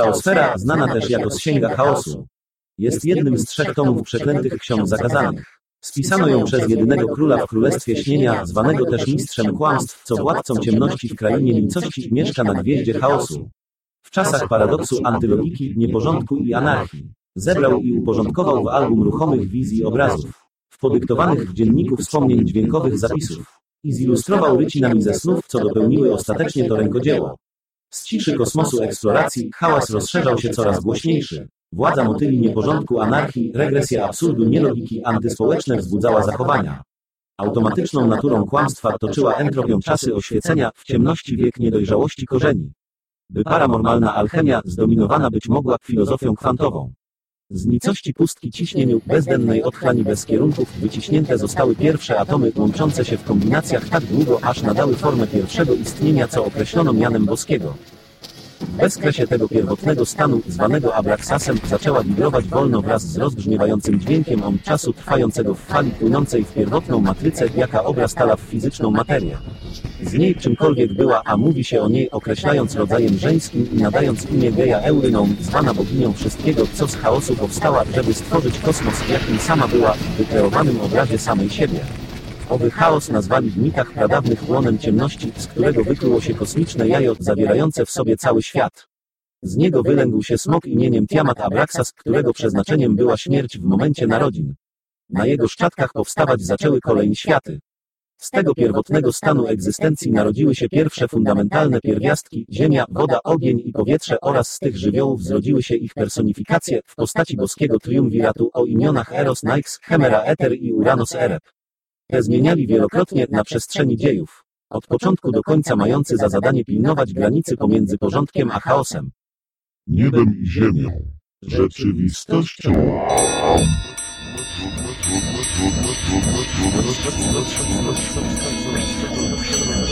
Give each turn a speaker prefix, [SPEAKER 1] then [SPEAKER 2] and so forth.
[SPEAKER 1] Czaosfera, znana też jako Księga Chaosu, jest jednym z trzech tomów przeklętych ksiąg zakazanych. Spisano ją przez jedynego króla w Królestwie Śnienia, zwanego też Mistrzem Kłamstw, co władcą ciemności w krainie nicości mieszka na gwieździe chaosu. W czasach paradoksu antylogiki, nieporządku i anarchii. Zebrał i uporządkował w album ruchomych wizji obrazów, w podyktowanych w dzienniku wspomnień dźwiękowych zapisów i zilustrował rycinami ze snów, co dopełniły ostatecznie to rękodzieło. Z ciszy kosmosu eksploracji hałas rozszerzał się coraz głośniejszy. Władza motyli nieporządku, anarchii, regresja absurdu, nielogiki antyspołeczne wzbudzała zachowania. Automatyczną naturą kłamstwa toczyła entropią czasy oświecenia, w ciemności wiek niedojrzałości korzeni. By paranormalna alchemia zdominowana być mogła filozofią kwantową. Z nicości pustki ciśnieniu bezdennej otchłani bez kierunków wyciśnięte zostały pierwsze atomy łączące się w kombinacjach tak długo, aż nadały formę pierwszego istnienia, co określono mianem boskiego. Bezkresie tego pierwotnego stanu, zwanego Abraxasem, zaczęła wibrować wolno wraz z rozbrzmiewającym dźwiękiem on czasu trwającego w fali płynącej w pierwotną matrycę, jaka obrastała w fizyczną materię. Z niej czymkolwiek była, a mówi się o niej określając rodzajem żeńskim i nadając imię Geja Euryną, zwana boginią wszystkiego, co z chaosu powstała, żeby stworzyć kosmos, jakim sama była, w wykreowanym obrazie samej siebie. Owy chaos nazwali w mitach pradawnych łonem ciemności, z którego wykluło się kosmiczne jajo, zawierające w sobie cały świat. Z niego wylęgł się smok imieniem Tiamat Abraxas, którego przeznaczeniem była śmierć w momencie narodzin. Na jego szczątkach powstawać zaczęły kolejne światy. Z tego pierwotnego stanu egzystencji narodziły się pierwsze fundamentalne pierwiastki, ziemia, woda, ogień i powietrze oraz z tych żywiołów zrodziły się ich personifikacje w postaci boskiego triumviratu o imionach Eros Nyx, Chemera Eter i Uranos Ereb. Te zmieniali wielokrotnie na przestrzeni dziejów, od początku do końca mający za zadanie pilnować granicy pomiędzy porządkiem a chaosem.
[SPEAKER 2] Niebem i ziemią, rzeczywistością.
[SPEAKER 3] Thank.